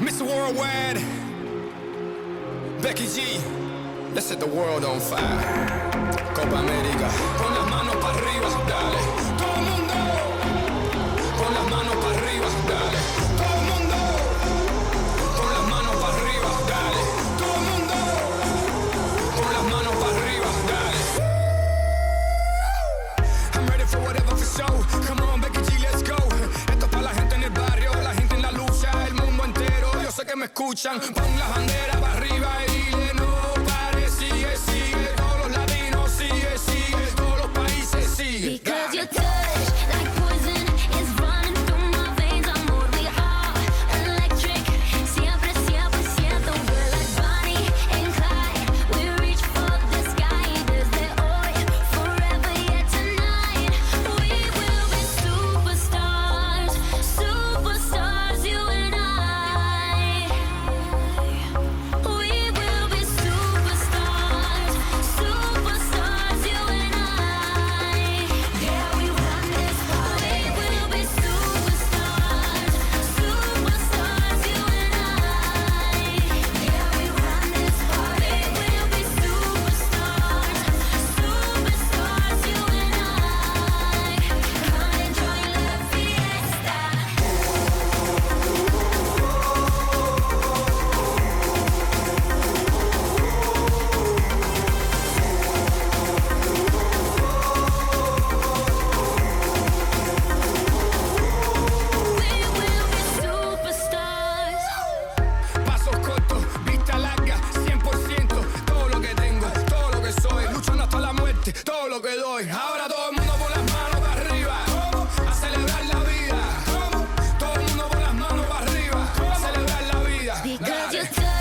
Mr. Worldwide, Becky G, let's set the world on fire. Copa América, con las manos para arriba, dale. Todo el mundo, con las manos para arriba, dale. Todo el mundo, con las manos para arriba, dale. Todo el mundo, con las manos para arriba, dale. I'm ready for whatever for show. Come on, Becky que me escuchan, pon la bandera para arriba y todo lo que doy. Ahora todo el mundo por las manos para arriba. ¿Cómo? A celebrar la vida. ¿Cómo? Todo el mundo por las manos para arriba. A celebrar la vida.